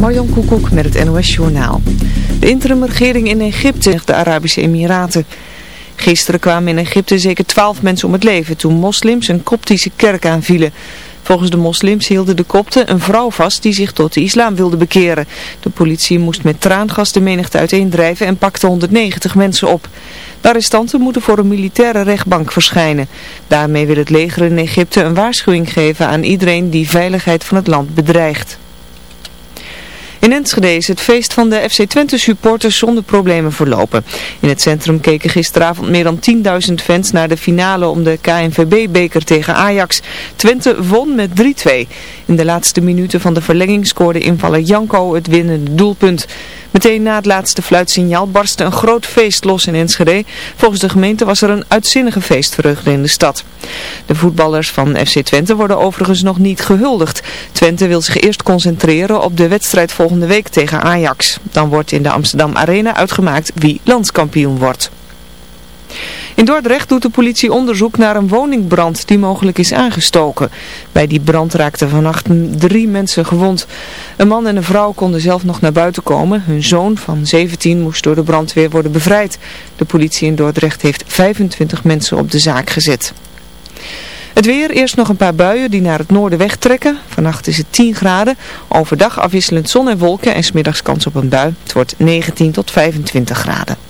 Marjan Koekoek met het NOS Journaal. De interimregering in Egypte, de Arabische Emiraten. Gisteren kwamen in Egypte zeker twaalf mensen om het leven toen moslims een koptische kerk aanvielen. Volgens de moslims hielden de kopten een vrouw vast die zich tot de islam wilde bekeren. De politie moest met traangas de menigte uiteendrijven en pakte 190 mensen op. De arrestanten moeten voor een militaire rechtbank verschijnen. Daarmee wil het leger in Egypte een waarschuwing geven aan iedereen die veiligheid van het land bedreigt. In Enschede is het feest van de FC Twente supporters zonder problemen verlopen. In het centrum keken gisteravond meer dan 10.000 fans naar de finale om de KNVB-beker tegen Ajax. Twente won met 3-2. In de laatste minuten van de verlenging scoorde invaller Janko het winnende doelpunt. Meteen na het laatste fluitsignaal barstte een groot feest los in Enschede. Volgens de gemeente was er een uitzinnige feestvreugde in de stad. De voetballers van FC Twente worden overigens nog niet gehuldigd. Twente wil zich eerst concentreren op de wedstrijd volgende week tegen Ajax. Dan wordt in de Amsterdam Arena uitgemaakt wie landskampioen wordt. In Dordrecht doet de politie onderzoek naar een woningbrand die mogelijk is aangestoken. Bij die brand raakten vannacht drie mensen gewond. Een man en een vrouw konden zelf nog naar buiten komen. Hun zoon van 17 moest door de brandweer worden bevrijd. De politie in Dordrecht heeft 25 mensen op de zaak gezet. Het weer, eerst nog een paar buien die naar het noorden wegtrekken. Vannacht is het 10 graden. Overdag afwisselend zon en wolken en smiddags kans op een bui. Het wordt 19 tot 25 graden.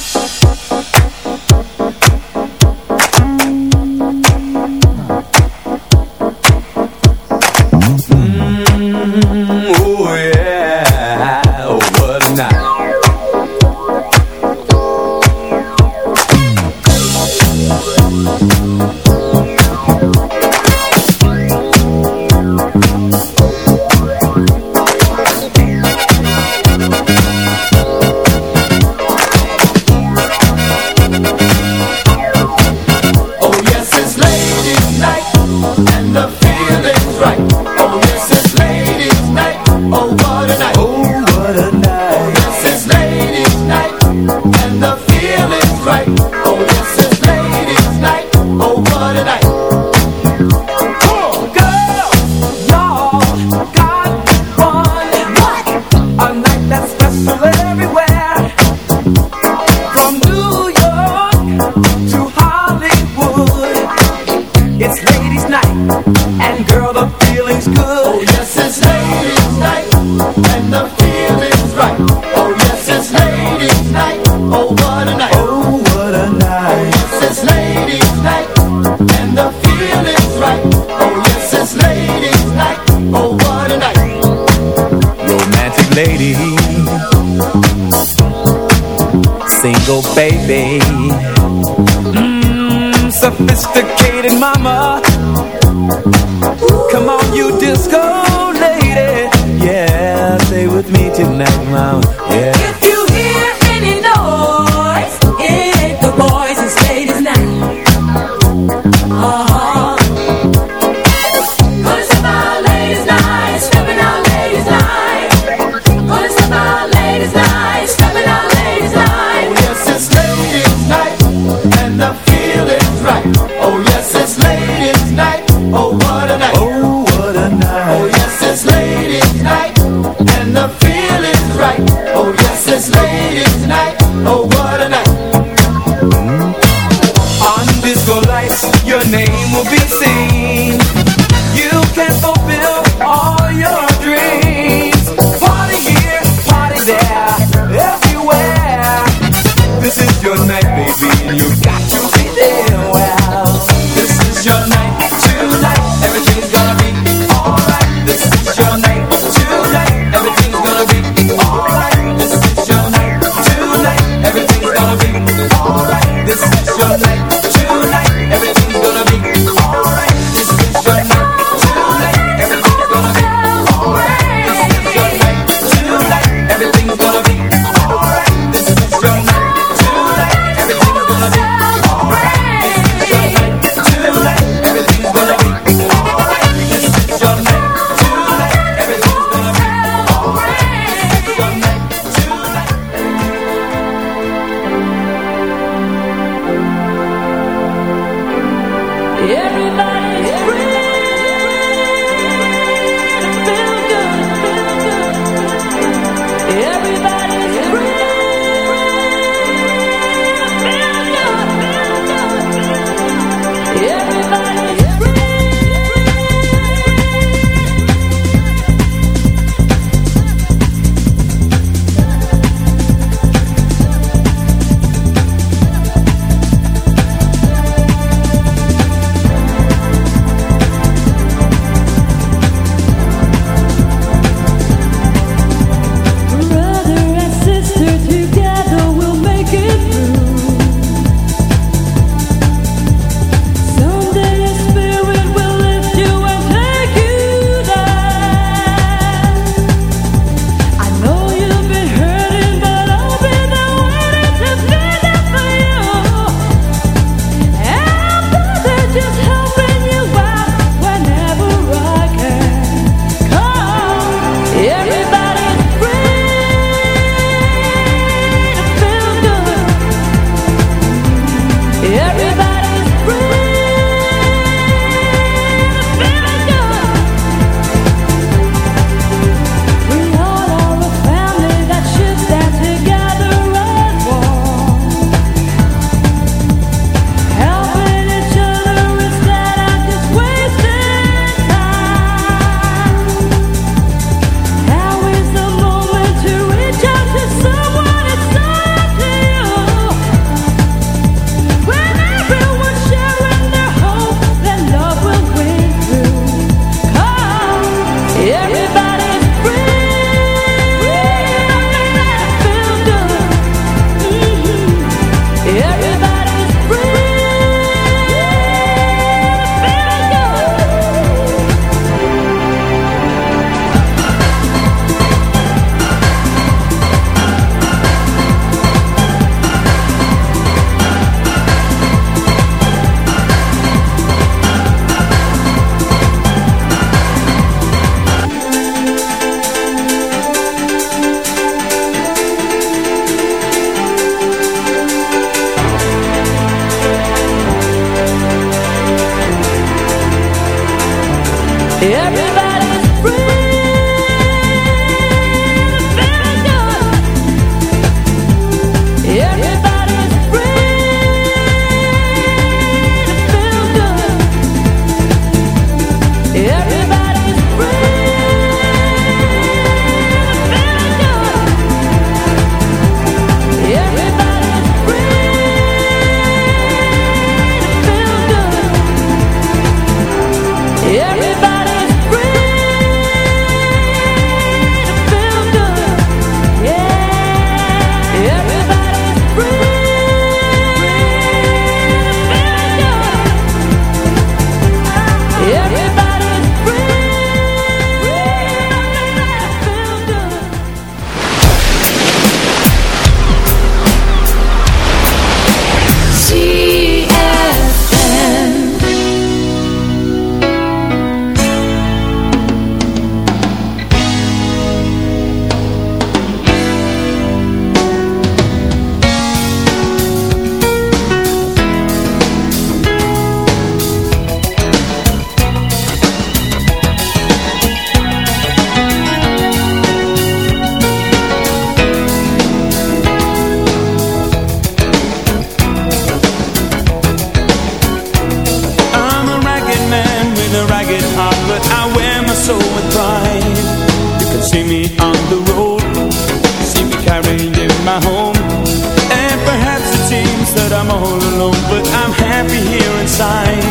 happy here inside.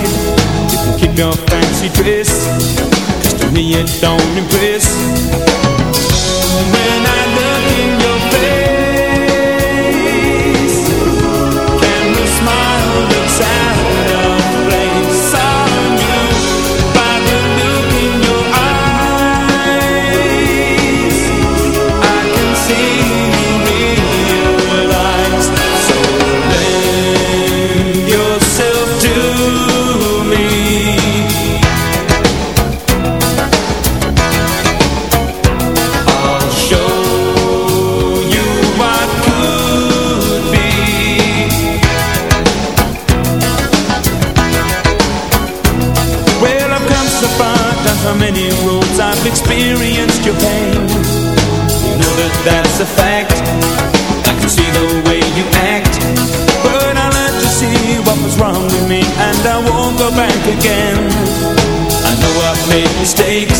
You can keep your fancy dress. Cause to me it don't impress. When I look in mistakes.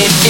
Feels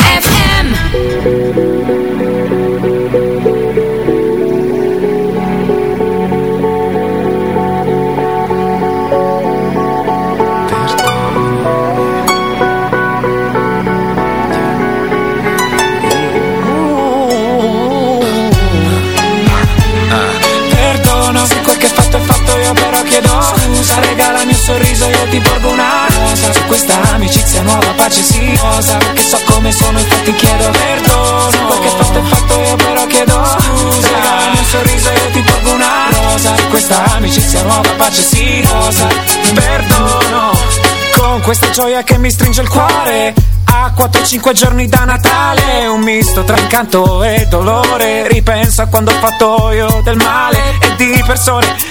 Perché so come sono infatti chiedo perdono. Se quel che fatto è fatto io però chiedo Scusa. Regalami un sorriso io ti porgo una rosa. Questa amicizia nuova pace sì Rosa. Perdono Con questa gioia che mi stringe il cuore. A 4-5 giorni da Natale Un misto tra incanto e dolore. Ripenso a quando ho fatto io del male E di persone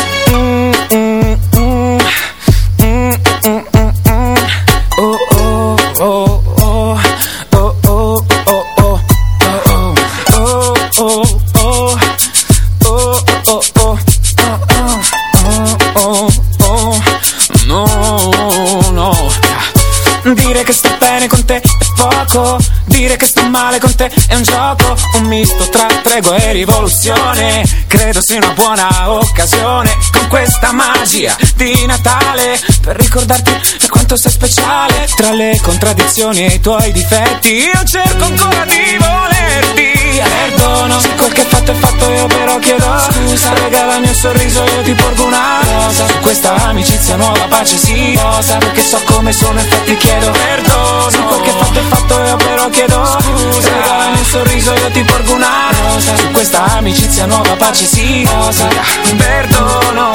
poco Dire che sto male con te è un gioco. Un misto tra tregua e rivoluzione. Credo sia una buona occasione Con questa magia di Natale Per ricordarti quanto sei speciale Tra le contraddizioni e i tuoi difetti. Io cerco ancora di volerti. Perdono Se quel che fatto è fatto io però chiedo Scusa. Regalami un sorriso io ti porgo una rosa questa amicizia nuova pace sì Rosa Perché so come sono infatti chiedo perdono. Se quel che fatto è fatto io però chiedo Scusa. Regalami un sorriso io ti porgo una rosa. Su questa amicizia nuova pace sì Rosa Perdono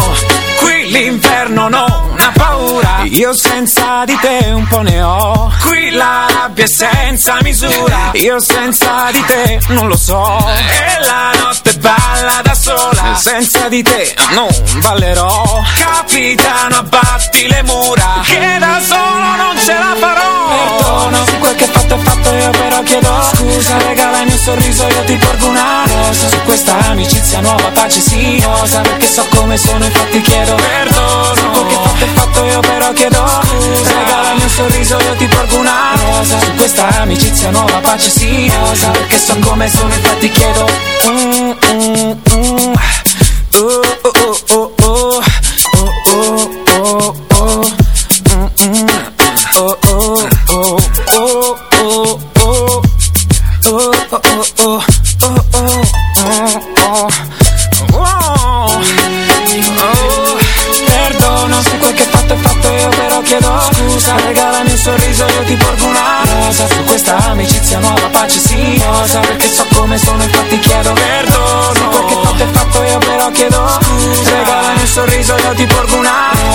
Qui l'inferno non ha paura. Io senza di te un po' ne ho. Qui la rabbia è senza misura. Io senza di te non lo so. E la notte balla da sola. Senza di te non ballerò Capitano abbatti le mura. Che da solo non ce la farò. Perdono. Se quel che fatto è fatto io però chiedo Scusa. Regalami un sorriso io ti porgo una rosa. Su questa amicizia nuova pace sì Rosa Perché so come sono infatti chiedo perdono. Se quel che fatto è fatto io però chiedo Scusa. Regalami un sorriso io ti porgo una rosa. Su questa amicizia nuova pace sì Rosa Perché so come sono infatti chiedo mm, mm, mm. Oh, oh, oh. Oh, oh, oh. Mm, mm. Oh, oh, oh, oh, oh, oh. Oh, oh, oh, oh, oh, oh, oh, oh. Perdono se quel che fatto è fatto io però chiedo scusa Regalami un sorriso io ti porgo una rosa Su questa amicizia nuova pace sì Rosa Perché so come sono infatti chiedo perdono Se quel che fatto è fatto io però chiedo scusa Regalami un sorriso io ti porgo una rosa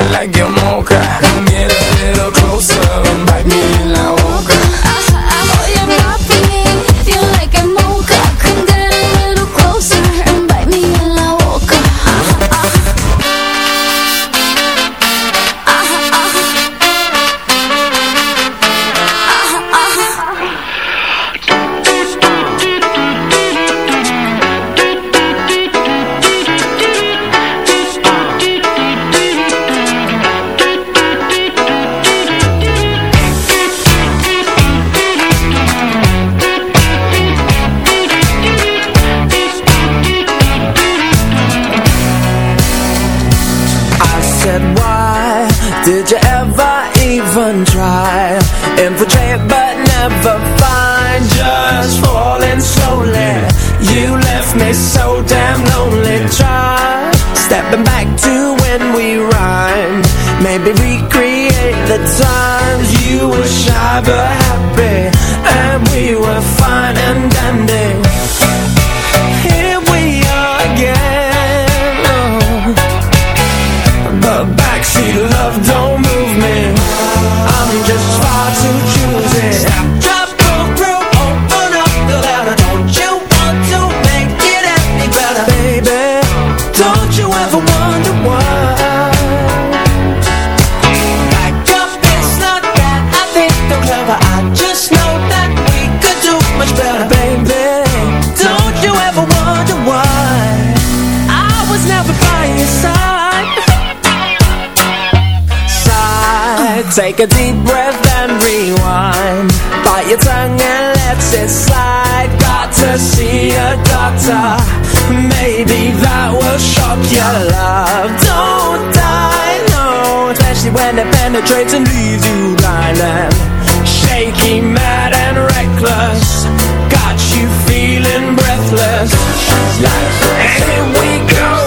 I like your lets it slide Got to see a doctor. Maybe that will shock your love. Don't die, no. Especially when it penetrates and leaves you blind and Shaky, mad and reckless. Got you feeling breathless. Hey, we go.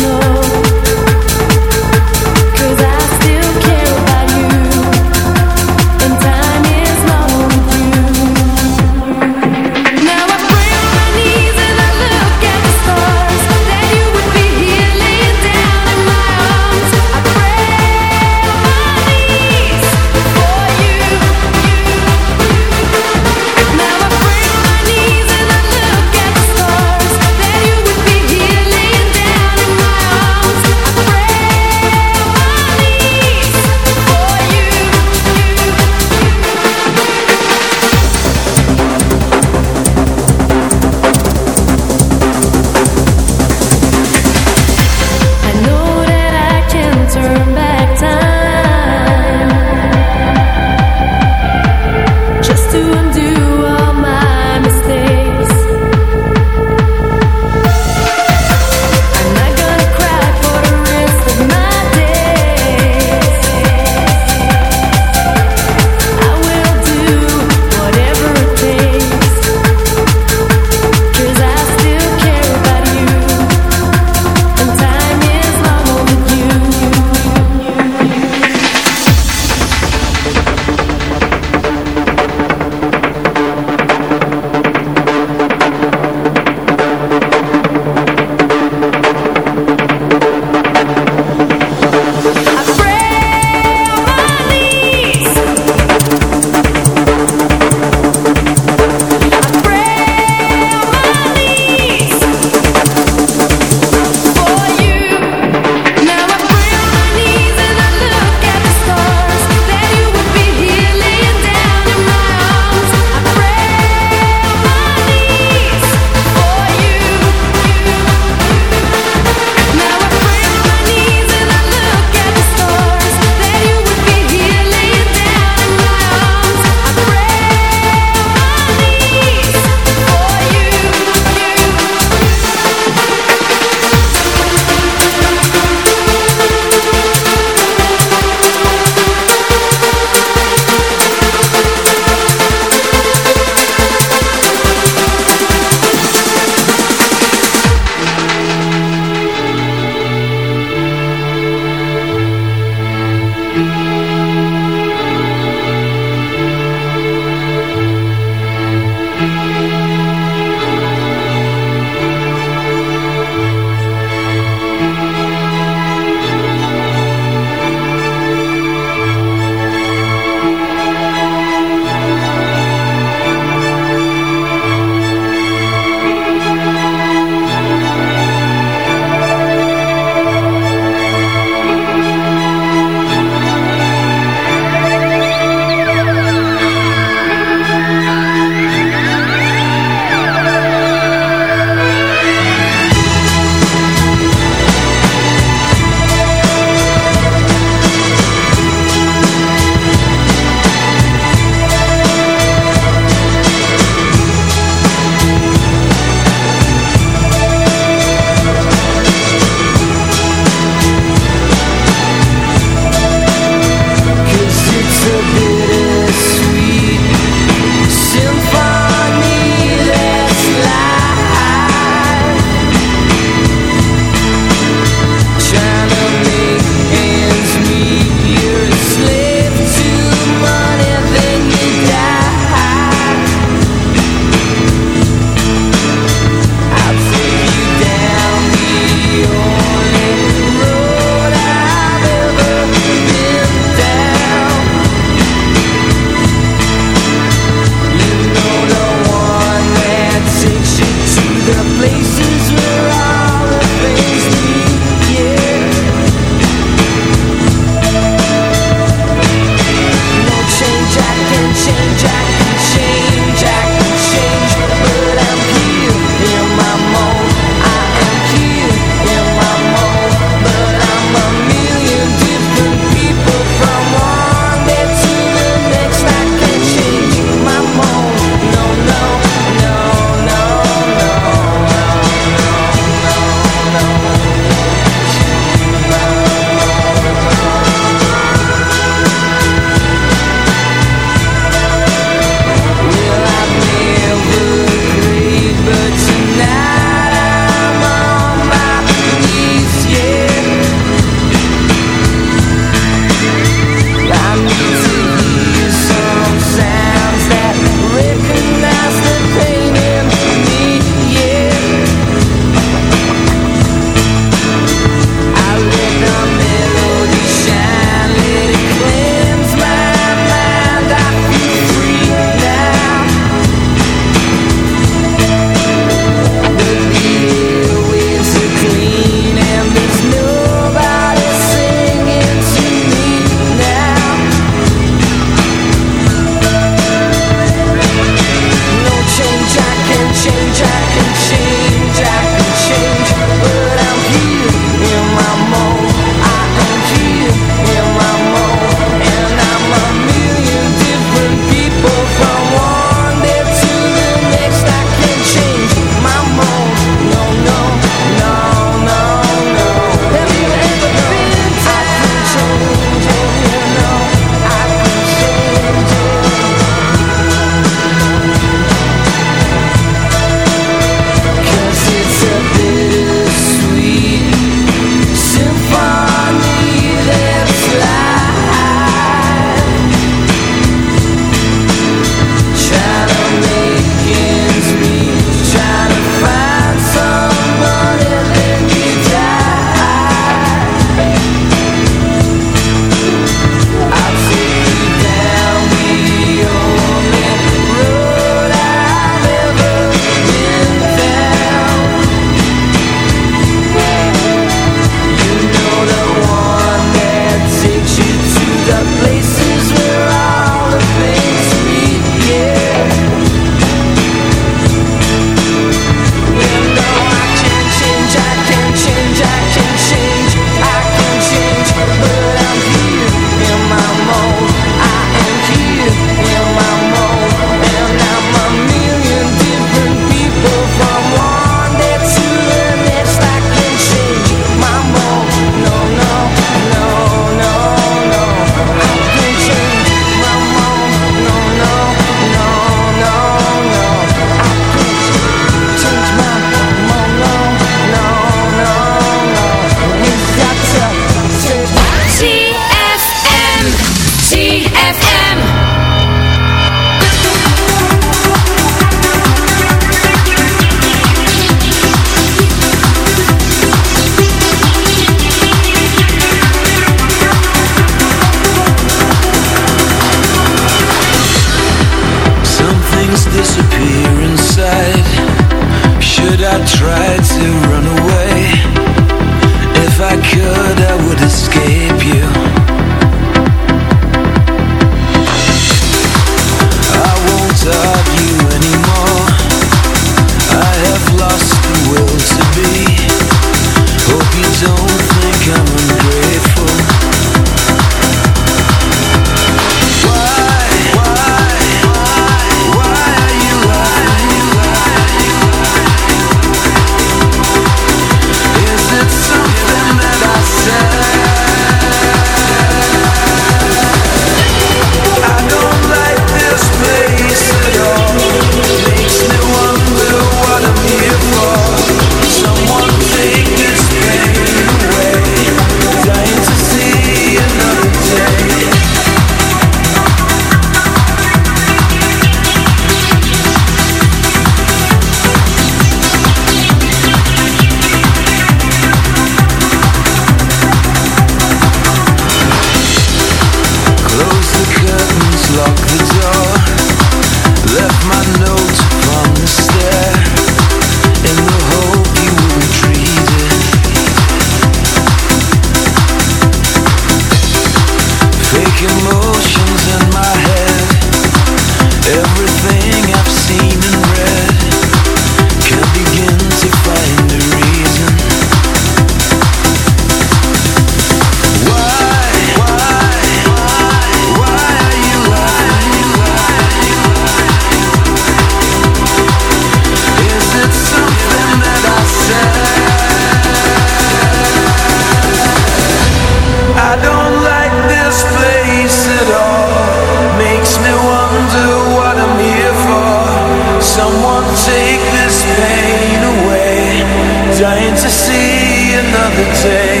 Dying to see another day.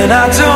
And I don't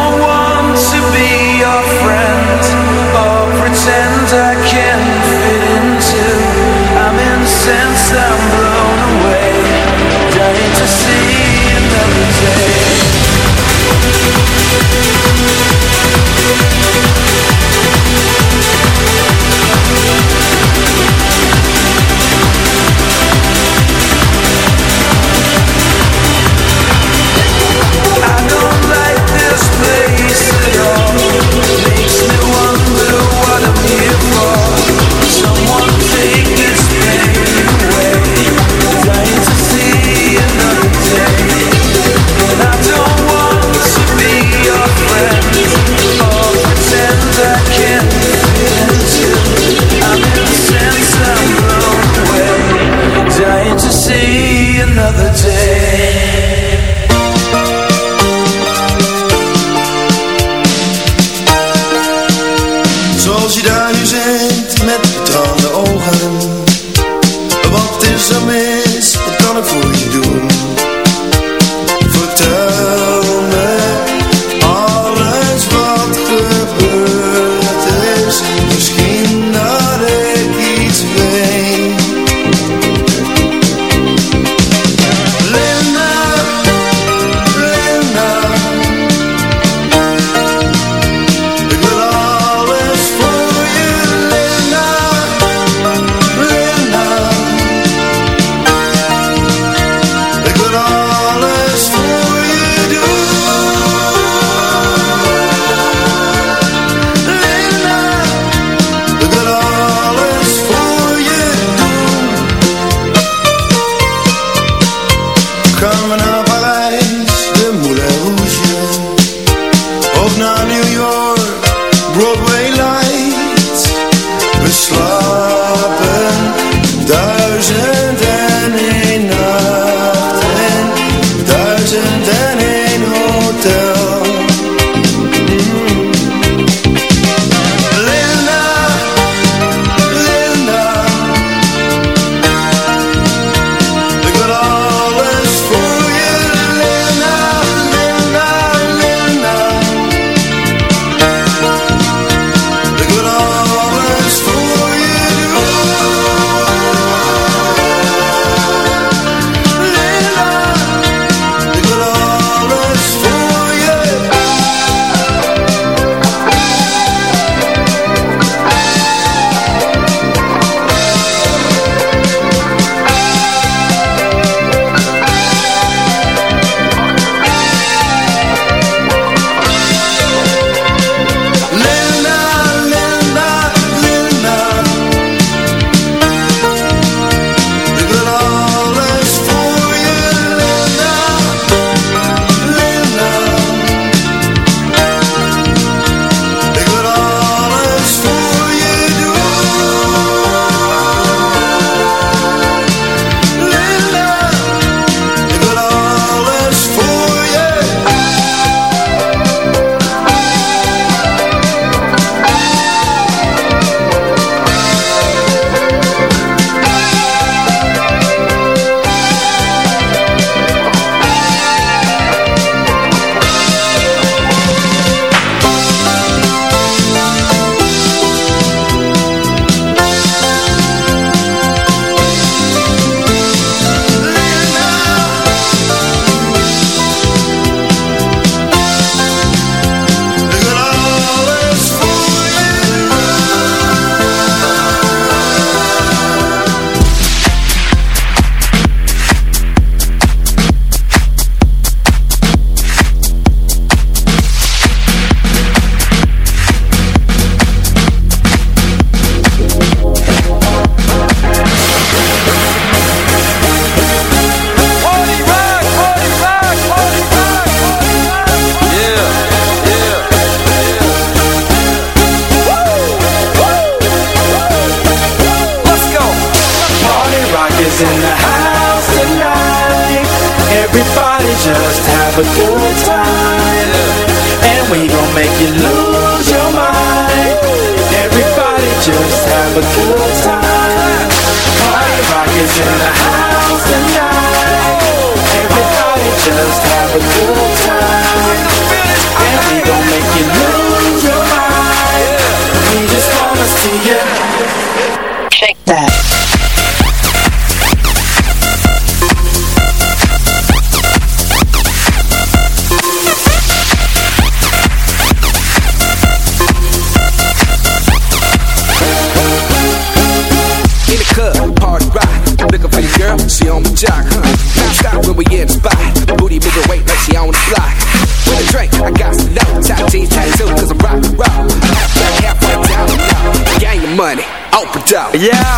out. Yeah.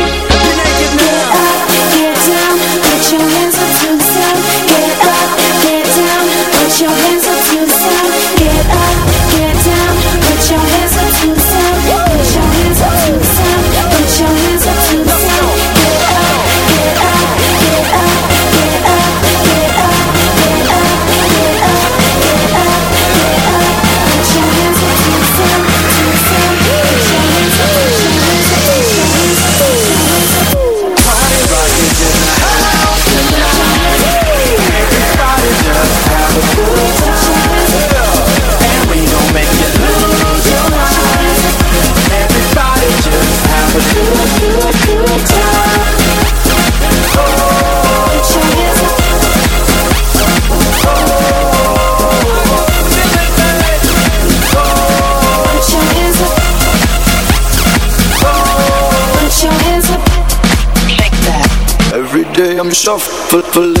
full, full